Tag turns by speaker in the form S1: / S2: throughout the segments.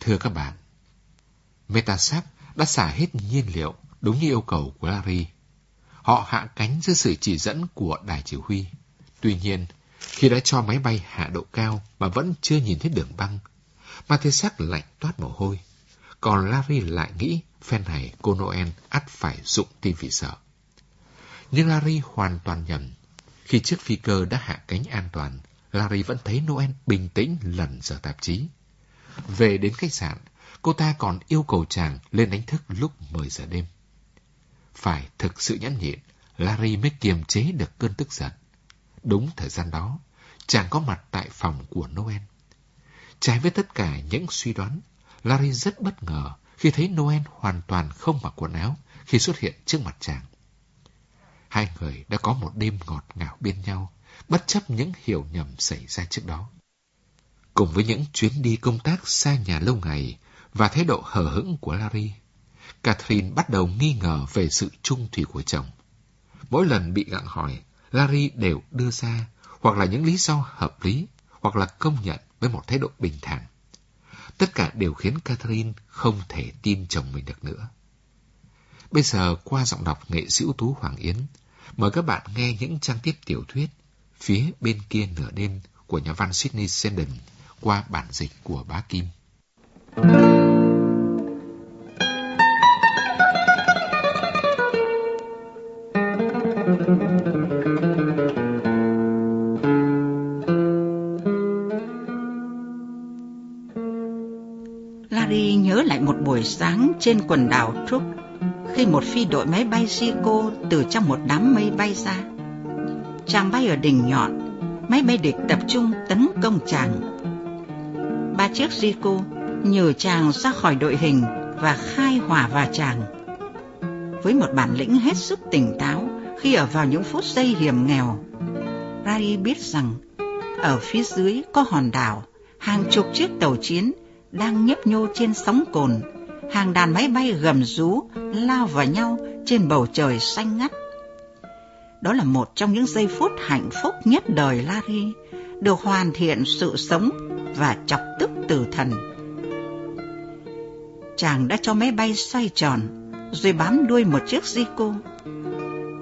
S1: Thưa các bạn, Metasap đã xả hết nhiên liệu đúng như yêu cầu của Larry. Họ hạ cánh dưới sự chỉ dẫn của đài chỉ huy. Tuy nhiên, khi đã cho máy bay hạ độ cao mà vẫn chưa nhìn thấy đường băng, Metasap lạnh toát mồ hôi. Còn Larry lại nghĩ phen này cô Noel ắt phải dụng tim vì sợ. Nhưng Larry hoàn toàn nhầm. Khi chiếc phi cơ đã hạ cánh an toàn, Larry vẫn thấy Noel bình tĩnh lần giờ tạp chí. Về đến khách sạn, cô ta còn yêu cầu chàng lên đánh thức lúc 10 giờ đêm. Phải thực sự nhẫn nhịn, Larry mới kiềm chế được cơn tức giận. Đúng thời gian đó, chàng có mặt tại phòng của Noel. Trái với tất cả những suy đoán, Larry rất bất ngờ khi thấy Noel hoàn toàn không mặc quần áo khi xuất hiện trước mặt chàng. Hai người đã có một đêm ngọt ngào bên nhau, bất chấp những hiểu nhầm xảy ra trước đó. Cùng với những chuyến đi công tác xa nhà lâu ngày và thái độ hờ hững của Larry, Catherine bắt đầu nghi ngờ về sự trung thủy của chồng. Mỗi lần bị gặng hỏi, Larry đều đưa ra hoặc là những lý do hợp lý hoặc là công nhận với một thái độ bình thản. Tất cả đều khiến Catherine không thể tin chồng mình được nữa. Bây giờ qua giọng đọc nghệ sĩ ưu tú Hoàng Yến, mời các bạn nghe những trang tiếp tiểu thuyết Phía bên kia nửa đêm của nhà văn Sydney Sheldon qua bản dịch của bá Kim.
S2: Larry nhớ lại một buổi sáng trên quần đảo Trúc khi một phi đội máy bay Zico từ trong một đám mây bay ra. Chàng bay ở đỉnh nhọn, máy bay địch tập trung tấn công chàng. Chiếc Zico nhờ chàng ra khỏi đội hình và khai hỏa vào chàng. Với một bản lĩnh hết sức tỉnh táo khi ở vào những phút giây hiểm nghèo, Rai biết rằng ở phía dưới có hòn đảo, hàng chục chiếc tàu chiến đang nhấp nhô trên sóng cồn, hàng đàn máy bay gầm rú lao vào nhau trên bầu trời xanh ngắt. Đó là một trong những giây phút hạnh phúc nhất đời Larry, được hoàn thiện sự sống và chọc tức tử thần. Chàng đã cho máy bay xoay tròn, rồi bám đuôi một chiếc Zico.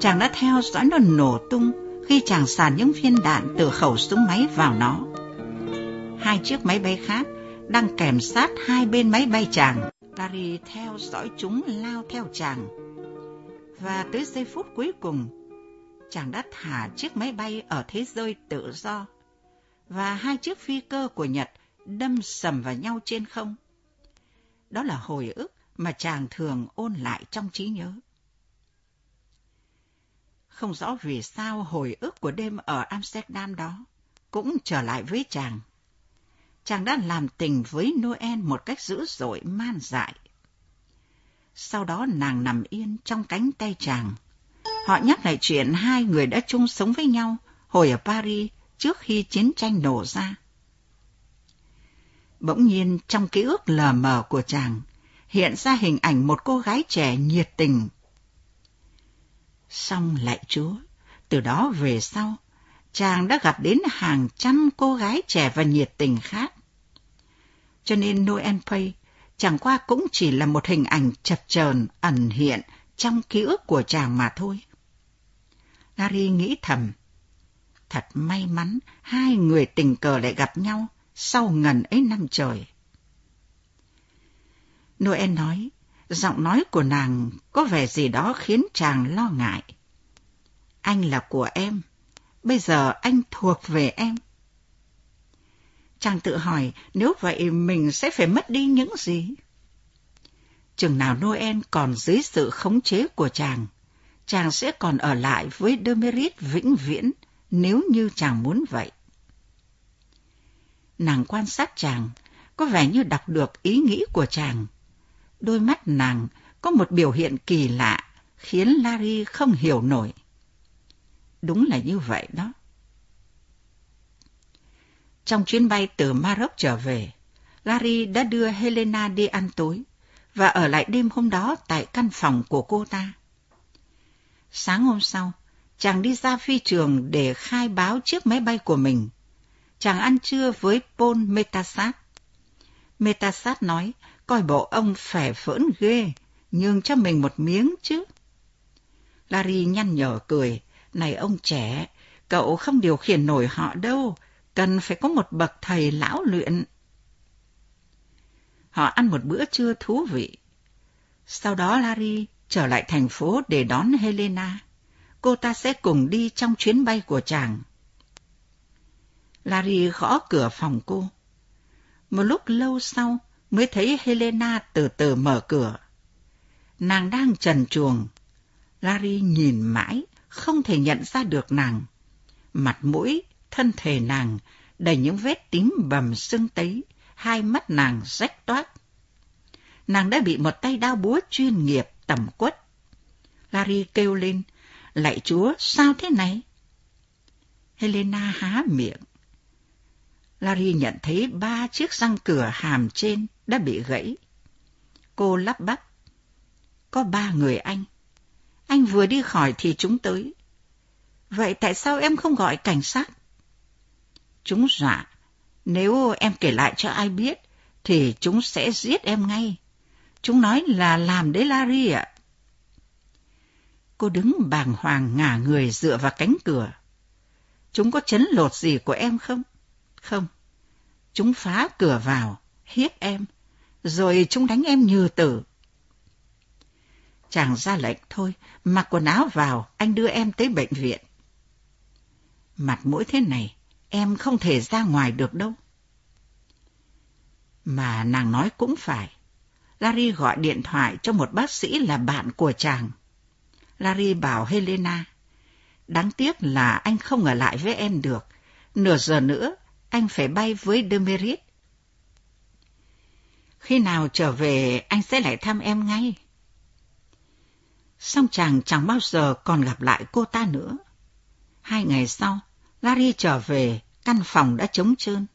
S2: Chàng đã theo dõi nó nổ tung khi chàng sàn những viên đạn từ khẩu súng máy vào nó. Hai chiếc máy bay khác đang kèm sát hai bên máy bay chàng. Larry theo dõi chúng lao theo chàng. Và tới giây phút cuối cùng, chàng đã thả chiếc máy bay ở thế giới tự do. Và hai chiếc phi cơ của Nhật đâm sầm vào nhau trên không. Đó là hồi ức mà chàng thường ôn lại trong trí nhớ. Không rõ vì sao hồi ức của đêm ở Amsterdam đó cũng trở lại với chàng chàng đã làm tình với Noel một cách dữ dội, man dại. Sau đó nàng nằm yên trong cánh tay chàng. Họ nhắc lại chuyện hai người đã chung sống với nhau hồi ở Paris trước khi chiến tranh nổ ra. Bỗng nhiên trong ký ức lờ mờ của chàng hiện ra hình ảnh một cô gái trẻ nhiệt tình. Xong lại Chúa, từ đó về sau, chàng đã gặp đến hàng trăm cô gái trẻ và nhiệt tình khác cho nên Noel Pay chẳng qua cũng chỉ là một hình ảnh chập chờn ẩn hiện trong ký ức của chàng mà thôi. Larry nghĩ thầm, thật may mắn hai người tình cờ lại gặp nhau sau ngần ấy năm trời. Noel nói, giọng nói của nàng có vẻ gì đó khiến chàng lo ngại. Anh là của em, bây giờ anh thuộc về em. Chàng tự hỏi nếu vậy mình sẽ phải mất đi những gì? Chừng nào Noel còn dưới sự khống chế của chàng, chàng sẽ còn ở lại với Demerit vĩnh viễn nếu như chàng muốn vậy. Nàng quan sát chàng, có vẻ như đọc được ý nghĩ của chàng. Đôi mắt nàng có một biểu hiện kỳ lạ, khiến Larry không hiểu nổi. Đúng là như vậy đó. Trong chuyến bay từ Maroc trở về, Larry đã đưa Helena đi ăn tối và ở lại đêm hôm đó tại căn phòng của cô ta. Sáng hôm sau, chàng đi ra phi trường để khai báo chiếc máy bay của mình. Chàng ăn trưa với Paul Metasat. Metasat nói, coi bộ ông phẻ phỡn ghê, nhường cho mình một miếng chứ. Larry nhăn nhở cười, này ông trẻ, cậu không điều khiển nổi họ đâu, cần phải có một bậc thầy lão luyện. Họ ăn một bữa trưa thú vị. Sau đó Larry trở lại thành phố để đón Helena. Cô ta sẽ cùng đi trong chuyến bay của chàng. Larry gõ cửa phòng cô. Một lúc lâu sau mới thấy Helena từ từ mở cửa. Nàng đang trần chuồng. Larry nhìn mãi, không thể nhận ra được nàng. Mặt mũi, thân thể nàng đầy những vết tím bầm sưng tấy, hai mắt nàng rách toát. Nàng đã bị một tay đao búa chuyên nghiệp tẩm quất. Larry kêu lên, lạy chúa, sao thế này? Helena há miệng. Larry nhận thấy ba chiếc răng cửa hàm trên đã bị gãy. Cô lắp bắp. Có ba người anh. Anh vừa đi khỏi thì chúng tới. Vậy tại sao em không gọi cảnh sát? Chúng dọa. Nếu em kể lại cho ai biết, thì chúng sẽ giết em ngay. Chúng nói là làm đấy Larry ạ. Cô đứng bàng hoàng ngả người dựa vào cánh cửa. Chúng có chấn lột gì của em không? Không. Chúng phá cửa vào, hiếp em, rồi chúng đánh em như tử. Chàng ra lệnh thôi, mặc quần áo vào, anh đưa em tới bệnh viện. Mặt mũi thế này, em không thể ra ngoài được đâu. Mà nàng nói cũng phải. Larry gọi điện thoại cho một bác sĩ là bạn của chàng. Larry bảo Helena, đáng tiếc là anh không ở lại với em được. Nửa giờ nữa, anh phải bay với Demerit. Khi nào trở về, anh sẽ lại thăm em ngay. Song chàng chẳng bao giờ còn gặp lại cô ta nữa. Hai ngày sau, Larry trở về, căn phòng đã trống trơn.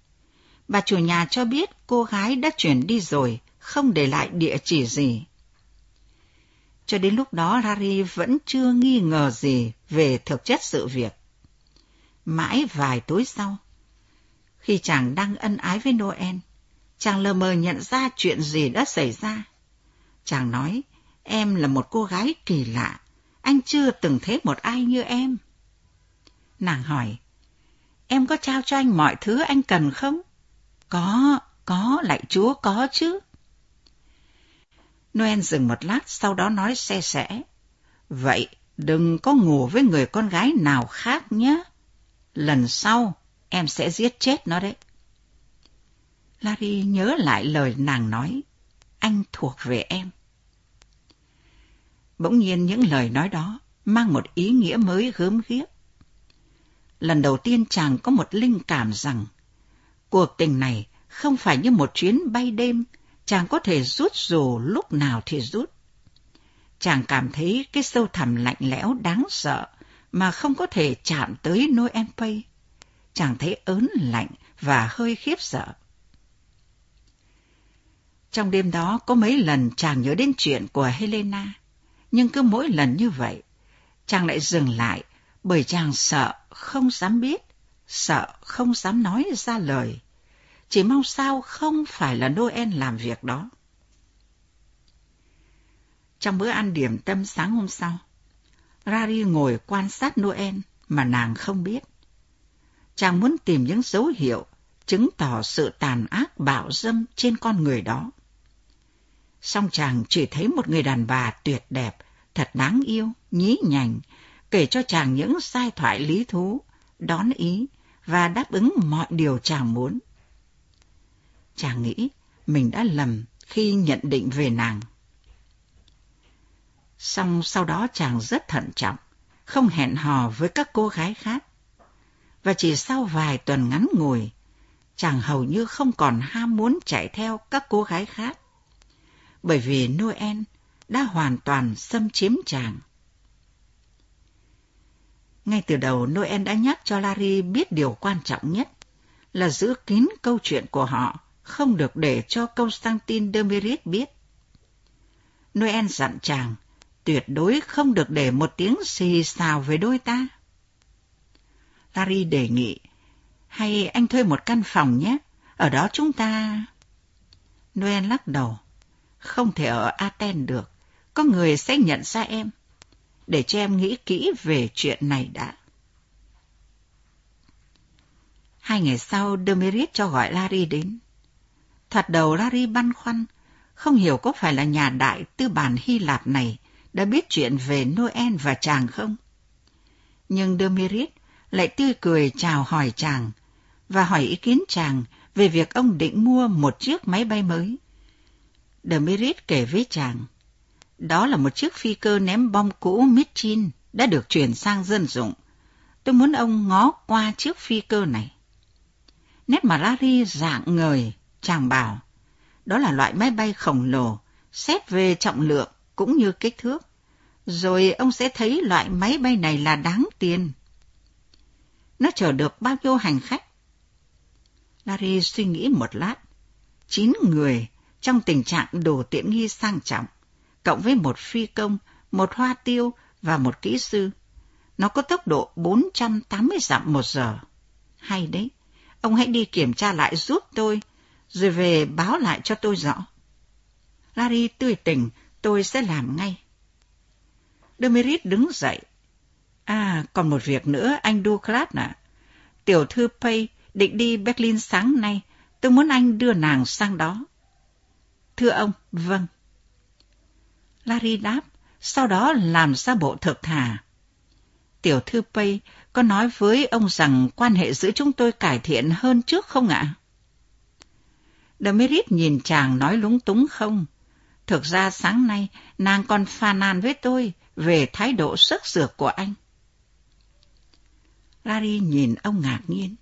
S2: Bà chủ nhà cho biết cô gái đã chuyển đi rồi, không để lại địa chỉ gì. Cho đến lúc đó Larry vẫn chưa nghi ngờ gì về thực chất sự việc. Mãi vài tối sau, khi chàng đang ân ái với Noel, chàng lờ mờ nhận ra chuyện gì đã xảy ra. Chàng nói, em là một cô gái kỳ lạ, anh chưa từng thấy một ai như em. Nàng hỏi, em có trao cho anh mọi thứ anh cần không? Có, có, lại chúa có chứ. Noel dừng một lát, sau đó nói xe sẻ. Vậy, đừng có ngủ với người con gái nào khác nhé. Lần sau, em sẽ giết chết nó đấy. Larry nhớ lại lời nàng nói, anh thuộc về em. Bỗng nhiên những lời nói đó mang một ý nghĩa mới gớm ghiếc. Lần đầu tiên chàng có một linh cảm rằng cuộc tình này không phải như một chuyến bay đêm, chàng có thể rút dù lúc nào thì rút. Chàng cảm thấy cái sâu thẳm lạnh lẽo đáng sợ mà không có thể chạm tới Noel Pay chàng thấy ớn lạnh và hơi khiếp sợ. Trong đêm đó có mấy lần chàng nhớ đến chuyện của Helena, nhưng cứ mỗi lần như vậy, chàng lại dừng lại bởi chàng sợ không dám biết, sợ không dám nói ra lời. Chỉ mong sao không phải là Noel làm việc đó. Trong bữa ăn điểm tâm sáng hôm sau, Rari ngồi quan sát Noel mà nàng không biết chàng muốn tìm những dấu hiệu chứng tỏ sự tàn ác bạo dâm trên con người đó. Song chàng chỉ thấy một người đàn bà tuyệt đẹp, thật đáng yêu, nhí nhảnh, kể cho chàng những sai thoại lý thú, đón ý và đáp ứng mọi điều chàng muốn. Chàng nghĩ mình đã lầm khi nhận định về nàng. Song sau đó chàng rất thận trọng, không hẹn hò với các cô gái khác và chỉ sau vài tuần ngắn ngủi, chàng hầu như không còn ham muốn chạy theo các cô gái khác. Bởi vì Noel đã hoàn toàn xâm chiếm chàng. Ngay từ đầu Noel đã nhắc cho Larry biết điều quan trọng nhất là giữ kín câu chuyện của họ, không được để cho Constantine Demirit biết. Noel dặn chàng tuyệt đối không được để một tiếng xì xào về đôi ta. Larry đề nghị, hay anh thuê một căn phòng nhé, ở đó chúng ta... Noel lắc đầu. Không thể ở Aten được. Có người sẽ nhận ra em. Để cho em nghĩ kỹ về chuyện này đã. Hai ngày sau, Demerit cho gọi Larry đến. Thoạt đầu Larry băn khoăn, không hiểu có phải là nhà đại tư bản Hy Lạp này đã biết chuyện về Noel và chàng không? Nhưng Demirit lại tươi cười chào hỏi chàng và hỏi ý kiến chàng về việc ông định mua một chiếc máy bay mới. Demirit kể với chàng, đó là một chiếc phi cơ ném bom cũ Mitchin đã được chuyển sang dân dụng. Tôi muốn ông ngó qua chiếc phi cơ này. Nét mà Larry dạng ngời, chàng bảo, đó là loại máy bay khổng lồ, xét về trọng lượng cũng như kích thước. Rồi ông sẽ thấy loại máy bay này là đáng tiền. Nó chở được bao nhiêu hành khách? Larry suy nghĩ một lát. Chín người trong tình trạng đồ tiện nghi sang trọng, cộng với một phi công, một hoa tiêu và một kỹ sư. Nó có tốc độ 480 dặm một giờ. Hay đấy, ông hãy đi kiểm tra lại giúp tôi, rồi về báo lại cho tôi rõ. Larry tươi tỉnh, tôi sẽ làm ngay. Demerit đứng dậy. À, còn một việc nữa, anh Douglas ạ. Tiểu thư Pay định đi Berlin sáng nay. Tôi muốn anh đưa nàng sang đó. Thưa ông, vâng. Larry đáp, sau đó làm ra bộ thực thà. Tiểu thư Pay có nói với ông rằng quan hệ giữa chúng tôi cải thiện hơn trước không ạ? Demerit nhìn chàng nói lúng túng không. Thực ra sáng nay nàng còn phàn nàn với tôi về thái độ sức dược của anh. Larry nhìn ông ngạc nhiên.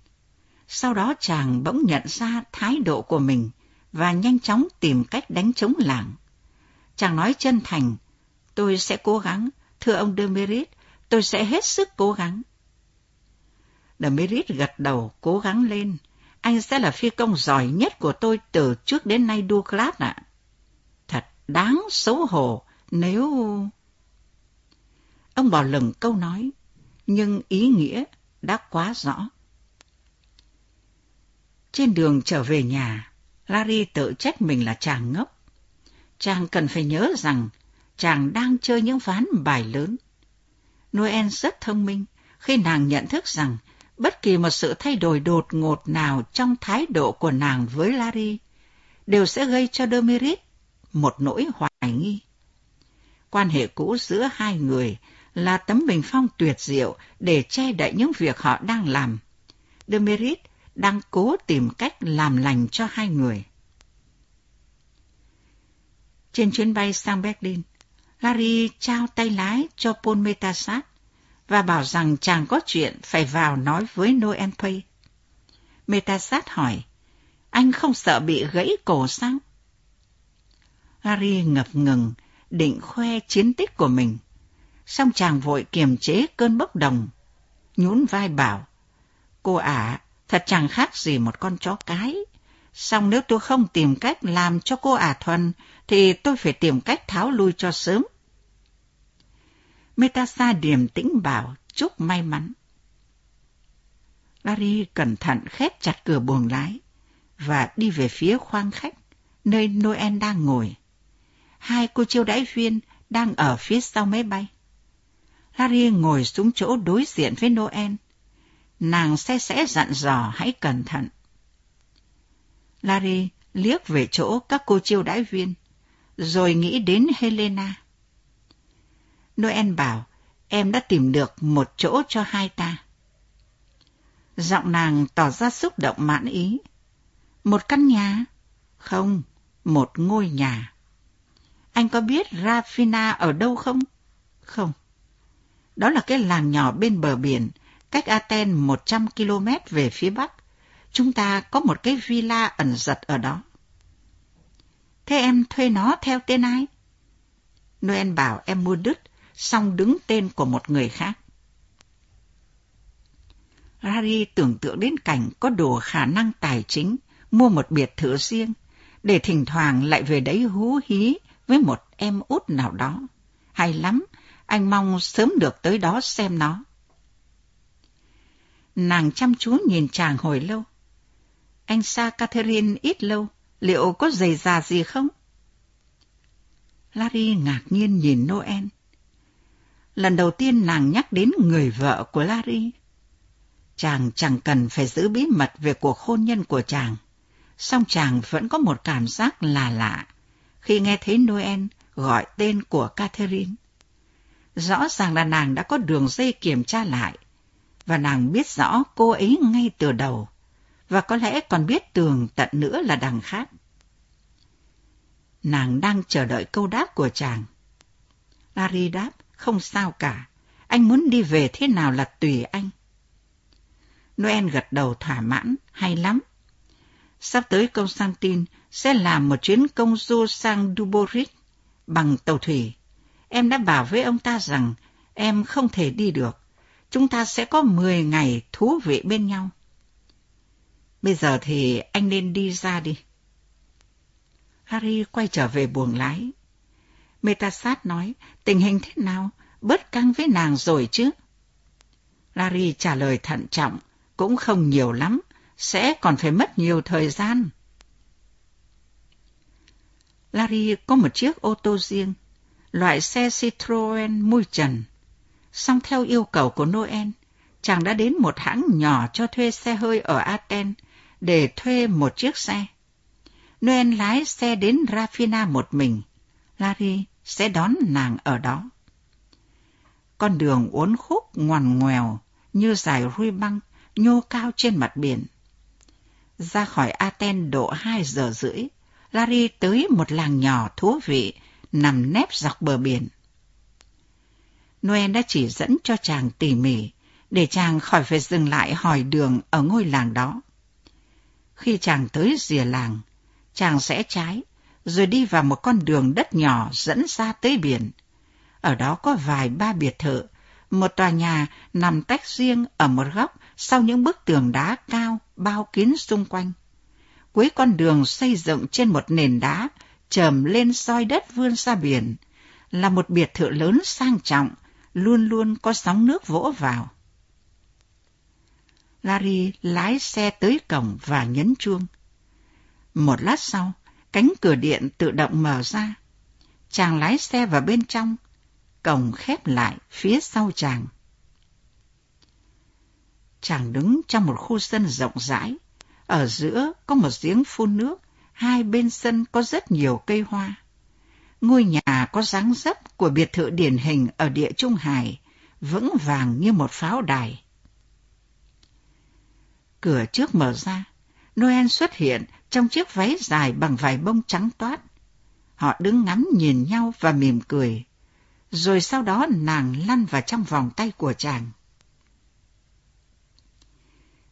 S2: Sau đó chàng bỗng nhận ra thái độ của mình và nhanh chóng tìm cách đánh chống làng. Chàng nói chân thành, tôi sẽ cố gắng, thưa ông Demerit, tôi sẽ hết sức cố gắng. Demerit gật đầu, cố gắng lên. Anh sẽ là phi công giỏi nhất của tôi từ trước đến nay Douglas ạ. Thật đáng xấu hổ nếu... Ông bỏ lửng câu nói, nhưng ý nghĩa đã quá rõ. Trên đường trở về nhà, Larry tự trách mình là chàng ngốc. Chàng cần phải nhớ rằng chàng đang chơi những ván bài lớn. Noel rất thông minh khi nàng nhận thức rằng bất kỳ một sự thay đổi đột ngột nào trong thái độ của nàng với Larry đều sẽ gây cho Demerit một nỗi hoài nghi. Quan hệ cũ giữa hai người là tấm bình phong tuyệt diệu để che đậy những việc họ đang làm. Demerit đang cố tìm cách làm lành cho hai người. Trên chuyến bay sang Berlin, Larry trao tay lái cho Paul Metasat và bảo rằng chàng có chuyện phải vào nói với Noel Pay. Metasat hỏi, anh không sợ bị gãy cổ sao? Harry ngập ngừng, định khoe chiến tích của mình. Xong chàng vội kiềm chế cơn bốc đồng, nhún vai bảo, cô ả, thật chẳng khác gì một con chó cái. Xong nếu tôi không tìm cách làm cho cô ả thuần, thì tôi phải tìm cách tháo lui cho sớm. Metasa điềm tĩnh bảo, chúc may mắn. Larry cẩn thận khép chặt cửa buồng lái và đi về phía khoang khách, nơi Noel đang ngồi. Hai cô chiêu đãi viên đang ở phía sau máy bay. Larry ngồi xuống chỗ đối diện với Noel. Nàng xe sẽ dặn dò hãy cẩn thận. Larry liếc về chỗ các cô chiêu đãi viên, rồi nghĩ đến Helena. Noel bảo, em đã tìm được một chỗ cho hai ta. Giọng nàng tỏ ra xúc động mãn ý. Một căn nhà? Không, một ngôi nhà. Anh có biết Rafina ở đâu không? Không. Đó là cái làng nhỏ bên bờ biển, cách Aten 100 km về phía bắc. Chúng ta có một cái villa ẩn giật ở đó. Thế em thuê nó theo tên ai? Noel bảo em mua đứt, xong đứng tên của một người khác. Rari tưởng tượng đến cảnh có đủ khả năng tài chính, mua một biệt thự riêng, để thỉnh thoảng lại về đấy hú hí với một em út nào đó. Hay lắm, anh mong sớm được tới đó xem nó. Nàng chăm chú nhìn chàng hồi lâu. Anh xa Catherine ít lâu, liệu có giày già gì không? Larry ngạc nhiên nhìn Noel. Lần đầu tiên nàng nhắc đến người vợ của Larry. Chàng chẳng cần phải giữ bí mật về cuộc hôn nhân của chàng, song chàng vẫn có một cảm giác là lạ khi nghe thấy Noel gọi tên của Catherine. Rõ ràng là nàng đã có đường dây kiểm tra lại, và nàng biết rõ cô ấy ngay từ đầu, và có lẽ còn biết tường tận nữa là đằng khác. Nàng đang chờ đợi câu đáp của chàng. Larry đáp, không sao cả, anh muốn đi về thế nào là tùy anh. Noel gật đầu thỏa mãn, hay lắm. Sắp tới công sang tin sẽ làm một chuyến công du sang Duboris bằng tàu thủy. Em đã bảo với ông ta rằng em không thể đi được. Chúng ta sẽ có 10 ngày thú vị bên nhau. Bây giờ thì anh nên đi ra đi. Harry quay trở về buồng lái. Metasat nói, tình hình thế nào? Bớt căng với nàng rồi chứ? Larry trả lời thận trọng, cũng không nhiều lắm, sẽ còn phải mất nhiều thời gian. Larry có một chiếc ô tô riêng, loại xe Citroen mui trần. Song theo yêu cầu của Noel, chàng đã đến một hãng nhỏ cho thuê xe hơi ở Athens để thuê một chiếc xe. Noel lái xe đến Rafina một mình. Larry sẽ đón nàng ở đó. Con đường uốn khúc ngoằn ngoèo như dải ruy băng nhô cao trên mặt biển. Ra khỏi Aten độ hai giờ rưỡi, Larry tới một làng nhỏ thú vị nằm nép dọc bờ biển. Noel đã chỉ dẫn cho chàng tỉ mỉ để chàng khỏi phải dừng lại hỏi đường ở ngôi làng đó. Khi chàng tới rìa làng, chàng sẽ trái, rồi đi vào một con đường đất nhỏ dẫn ra tới biển. Ở đó có vài ba biệt thự, một tòa nhà nằm tách riêng ở một góc sau những bức tường đá cao bao kín xung quanh. Cuối con đường xây dựng trên một nền đá, trầm lên soi đất vươn ra biển, là một biệt thự lớn sang trọng, luôn luôn có sóng nước vỗ vào. Larry lái xe tới cổng và nhấn chuông. Một lát sau, cánh cửa điện tự động mở ra. Chàng lái xe vào bên trong, cổng khép lại phía sau chàng. Chàng đứng trong một khu sân rộng rãi, ở giữa có một giếng phun nước, hai bên sân có rất nhiều cây hoa. Ngôi nhà có dáng dấp của biệt thự điển hình ở địa Trung Hải, vững vàng như một pháo đài. Cửa trước mở ra, Noel xuất hiện trong chiếc váy dài bằng vải bông trắng toát. Họ đứng ngắm nhìn nhau và mỉm cười. Rồi sau đó nàng lăn vào trong vòng tay của chàng.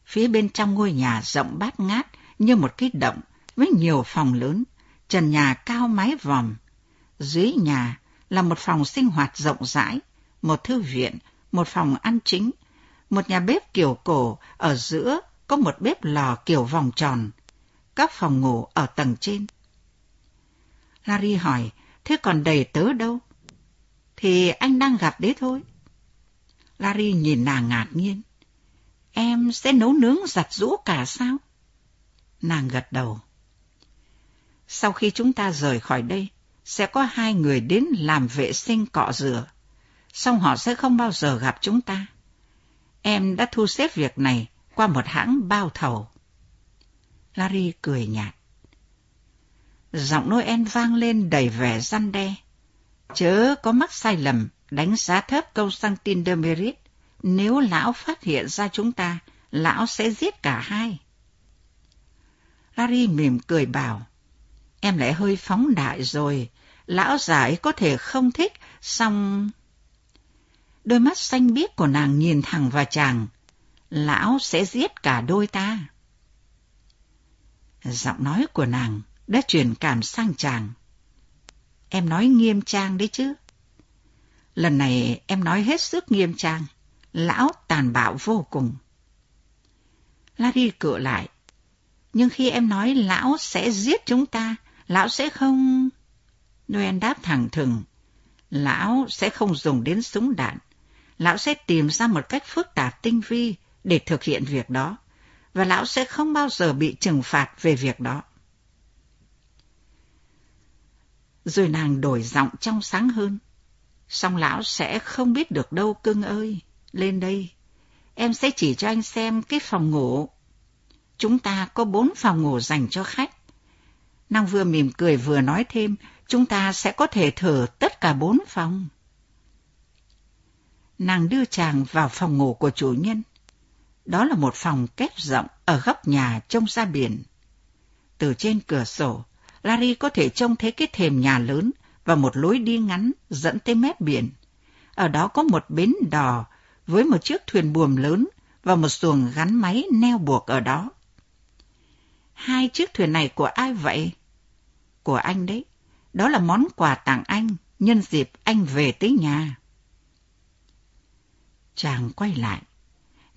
S2: Phía bên trong ngôi nhà rộng bát ngát như một cái động với nhiều phòng lớn, trần nhà cao mái vòm. Dưới nhà là một phòng sinh hoạt rộng rãi, một thư viện, một phòng ăn chính, một nhà bếp kiểu cổ, ở giữa có một bếp lò kiểu vòng tròn, các phòng ngủ ở tầng trên. Larry hỏi, thế còn đầy tớ đâu? Thì anh đang gặp đấy thôi. Larry nhìn nàng ngạc nhiên. Em sẽ nấu nướng giặt rũ cả sao? Nàng gật đầu. Sau khi chúng ta rời khỏi đây, sẽ có hai người đến làm vệ sinh cọ rửa. Xong họ sẽ không bao giờ gặp chúng ta. Em đã thu xếp việc này qua một hãng bao thầu. Larry cười nhạt. Giọng Noel vang lên đầy vẻ răn đe. Chớ có mắc sai lầm đánh giá thấp câu sang tin de Merit. Nếu lão phát hiện ra chúng ta, lão sẽ giết cả hai. Larry mỉm cười bảo, em lại hơi phóng đại rồi, lão giải có thể không thích, song... Đôi mắt xanh biếc của nàng nhìn thẳng vào chàng, lão sẽ giết cả đôi ta. Giọng nói của nàng đã truyền cảm sang chàng. Em nói nghiêm trang đấy chứ. Lần này em nói hết sức nghiêm trang. Lão tàn bạo vô cùng. Larry cựa lại. Nhưng khi em nói lão sẽ giết chúng ta, lão sẽ không... Noel đáp thẳng thừng. Lão sẽ không dùng đến súng đạn. Lão sẽ tìm ra một cách phức tạp tinh vi để thực hiện việc đó. Và lão sẽ không bao giờ bị trừng phạt về việc đó. Rồi nàng đổi giọng trong sáng hơn. Song lão sẽ không biết được đâu cưng ơi. Lên đây, em sẽ chỉ cho anh xem cái phòng ngủ. Chúng ta có bốn phòng ngủ dành cho khách. Nàng vừa mỉm cười vừa nói thêm, chúng ta sẽ có thể thở tất cả bốn phòng. Nàng đưa chàng vào phòng ngủ của chủ nhân. Đó là một phòng kép rộng ở góc nhà trông ra biển. Từ trên cửa sổ, Larry có thể trông thấy cái thềm nhà lớn và một lối đi ngắn dẫn tới mép biển. Ở đó có một bến đò với một chiếc thuyền buồm lớn và một xuồng gắn máy neo buộc ở đó. Hai chiếc thuyền này của ai vậy? Của anh đấy. Đó là món quà tặng anh nhân dịp anh về tới nhà. Chàng quay lại.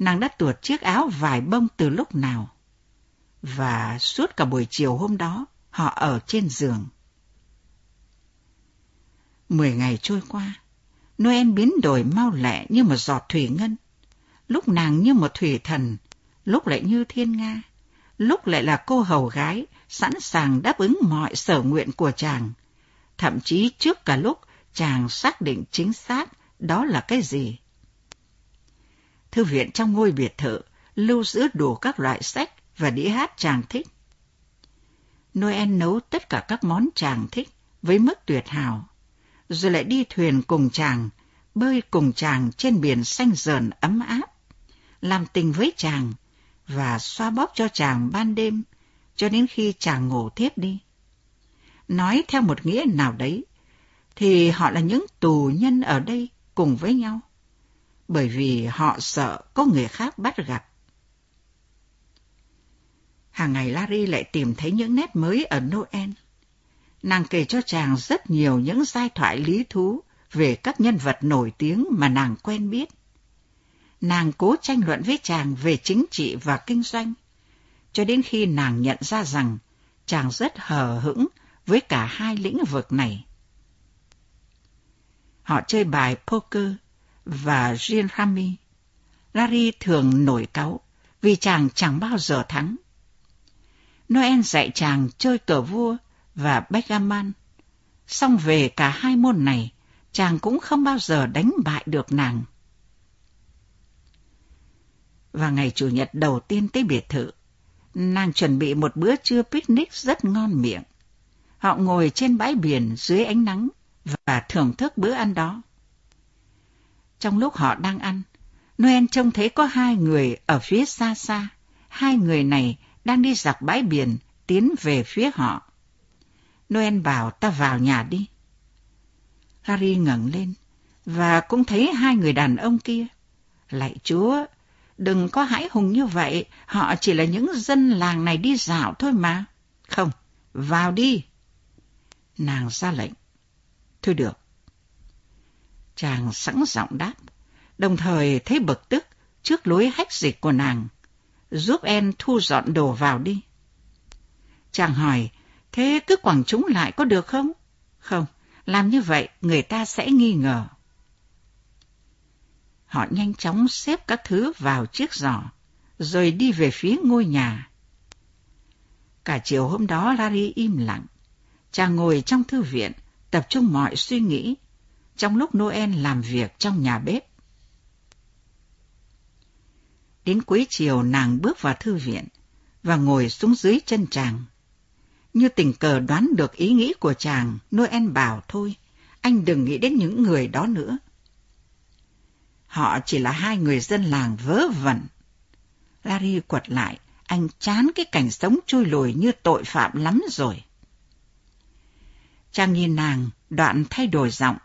S2: Nàng đã tuột chiếc áo vải bông từ lúc nào. Và suốt cả buổi chiều hôm đó, họ ở trên giường. Mười ngày trôi qua, Noel biến đổi mau lẹ như một giọt thủy ngân. Lúc nàng như một thủy thần, lúc lại như thiên nga, lúc lại là cô hầu gái sẵn sàng đáp ứng mọi sở nguyện của chàng. Thậm chí trước cả lúc chàng xác định chính xác đó là cái gì. Thư viện trong ngôi biệt thự lưu giữ đủ các loại sách và đĩa hát chàng thích. Noel nấu tất cả các món chàng thích với mức tuyệt hảo, rồi lại đi thuyền cùng chàng, bơi cùng chàng trên biển xanh dờn ấm áp, làm tình với chàng và xoa bóp cho chàng ban đêm cho đến khi chàng ngủ thiếp đi. Nói theo một nghĩa nào đấy, thì họ là những tù nhân ở đây cùng với nhau, bởi vì họ sợ có người khác bắt gặp. Hàng ngày Larry lại tìm thấy những nét mới ở Noel. Nàng kể cho chàng rất nhiều những giai thoại lý thú về các nhân vật nổi tiếng mà nàng quen biết. Nàng cố tranh luận với chàng về chính trị và kinh doanh, cho đến khi nàng nhận ra rằng chàng rất hờ hững với cả hai lĩnh vực này. Họ chơi bài poker và Jean Rami. Larry thường nổi cáu vì chàng chẳng bao giờ thắng. Noel dạy chàng chơi cờ vua và backgammon. Xong về cả hai môn này, chàng cũng không bao giờ đánh bại được nàng. Và ngày Chủ nhật đầu tiên tới biệt thự, nàng chuẩn bị một bữa trưa picnic rất ngon miệng. Họ ngồi trên bãi biển dưới ánh nắng và thưởng thức bữa ăn đó. Trong lúc họ đang ăn, Noel trông thấy có hai người ở phía xa xa. Hai người này đang đi dọc bãi biển, tiến về phía họ. Noel bảo ta vào nhà đi. Harry ngẩng lên, và cũng thấy hai người đàn ông kia. Lạy chúa, đừng có hãi hùng như vậy, họ chỉ là những dân làng này đi dạo thôi mà. Không, vào đi. Nàng ra lệnh. Thôi được. Chàng sẵn giọng đáp, đồng thời thấy bực tức trước lối hách dịch của nàng giúp em thu dọn đồ vào đi. Chàng hỏi, thế cứ quẳng chúng lại có được không? Không, làm như vậy người ta sẽ nghi ngờ. Họ nhanh chóng xếp các thứ vào chiếc giỏ, rồi đi về phía ngôi nhà. Cả chiều hôm đó Larry im lặng. Chàng ngồi trong thư viện, tập trung mọi suy nghĩ, trong lúc Noel làm việc trong nhà bếp. Đến cuối chiều nàng bước vào thư viện và ngồi xuống dưới chân chàng. Như tình cờ đoán được ý nghĩ của chàng, Noel bảo thôi, anh đừng nghĩ đến những người đó nữa. Họ chỉ là hai người dân làng vớ vẩn. Larry quật lại, anh chán cái cảnh sống chui lùi như tội phạm lắm rồi. Chàng nhìn nàng, đoạn thay đổi giọng.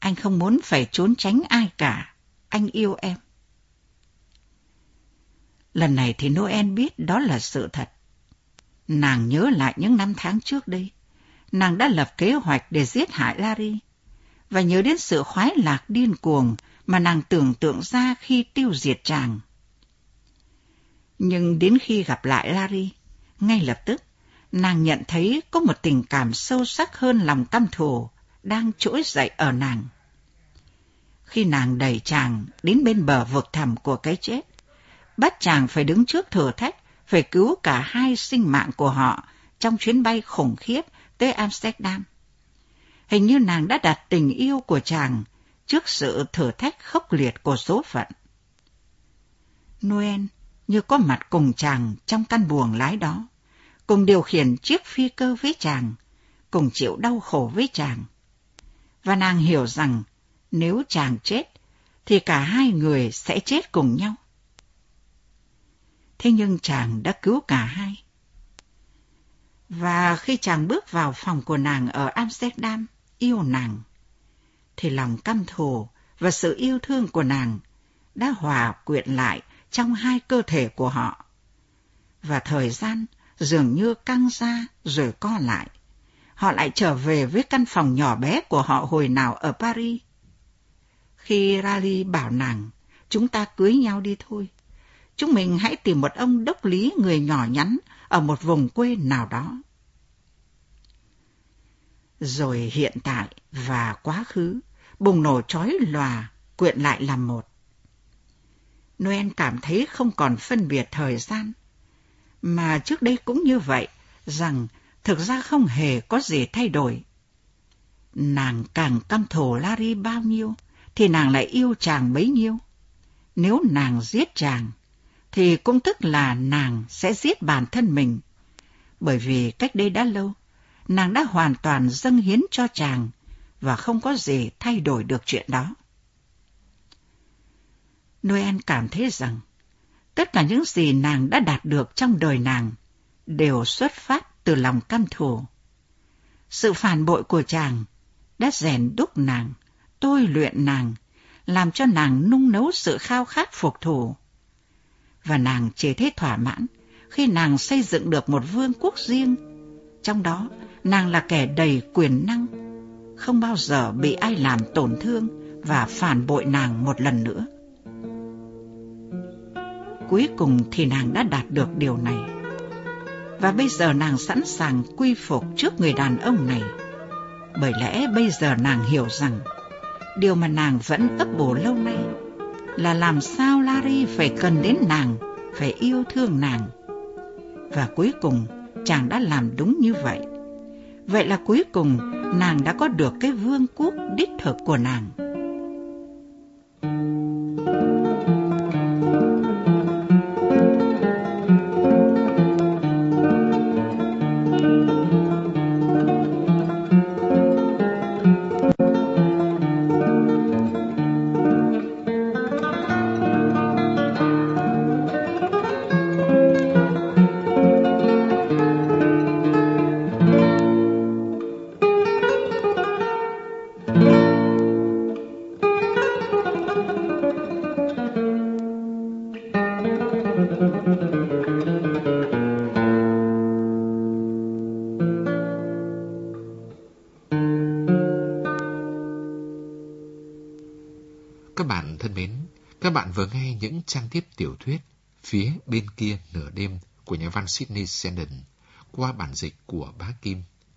S2: Anh không muốn phải trốn tránh ai cả, anh yêu em. Lần này thì Noel biết đó là sự thật. Nàng nhớ lại những năm tháng trước đây. Nàng đã lập kế hoạch để giết hại Larry. Và nhớ đến sự khoái lạc điên cuồng mà nàng tưởng tượng ra khi tiêu diệt chàng. Nhưng đến khi gặp lại Larry, ngay lập tức, nàng nhận thấy có một tình cảm sâu sắc hơn lòng căm thù đang trỗi dậy ở nàng. Khi nàng đẩy chàng đến bên bờ vực thẳm của cái chết, bắt chàng phải đứng trước thử thách, phải cứu cả hai sinh mạng của họ trong chuyến bay khủng khiếp tới Amsterdam. Hình như nàng đã đặt tình yêu của chàng trước sự thử thách khốc liệt của số phận. Noel như có mặt cùng chàng trong căn buồng lái đó, cùng điều khiển chiếc phi cơ với chàng, cùng chịu đau khổ với chàng. Và nàng hiểu rằng nếu chàng chết, thì cả hai người sẽ chết cùng nhau. Thế nhưng chàng đã cứu cả hai. Và khi chàng bước vào phòng của nàng ở Amsterdam, yêu nàng, thì lòng căm thù và sự yêu thương của nàng đã hòa quyện lại trong hai cơ thể của họ. Và thời gian dường như căng ra rồi co lại. Họ lại trở về với căn phòng nhỏ bé của họ hồi nào ở Paris. Khi Rally bảo nàng, chúng ta cưới nhau đi thôi. Chúng mình hãy tìm một ông đốc lý người nhỏ nhắn ở một vùng quê nào đó. Rồi hiện tại và quá khứ bùng nổ trói lòa, quyện lại làm một. Noel cảm thấy không còn phân biệt thời gian, mà trước đây cũng như vậy, rằng thực ra không hề có gì thay đổi. Nàng càng căm thù Larry bao nhiêu, thì nàng lại yêu chàng bấy nhiêu. Nếu nàng giết chàng, thì cũng tức là nàng sẽ giết bản thân mình. Bởi vì cách đây đã lâu, nàng đã hoàn toàn dâng hiến cho chàng và không có gì thay đổi được chuyện đó. Noel cảm thấy rằng tất cả những gì nàng đã đạt được trong đời nàng đều xuất phát từ lòng căm thù. Sự phản bội của chàng đã rèn đúc nàng, tôi luyện nàng, làm cho nàng nung nấu sự khao khát phục thù. Và nàng chỉ thấy thỏa mãn khi nàng xây dựng được một vương quốc riêng, trong đó nàng là kẻ đầy quyền năng, không bao giờ bị ai làm tổn thương và phản bội nàng một lần nữa. Cuối cùng thì nàng đã đạt được điều này. Và bây giờ nàng sẵn sàng quy phục trước người đàn ông này. Bởi lẽ bây giờ nàng hiểu rằng điều mà nàng vẫn ấp bổ lâu nay là làm sao Larry phải cần đến nàng, phải yêu thương nàng. Và cuối cùng chàng đã làm đúng như vậy. Vậy là cuối cùng nàng đã có được cái vương quốc đích thực của nàng.
S1: Tiếp tiểu thuyết Phía bên kia nửa đêm của nhà văn Sydney Sheldon qua bản dịch của bá Kim.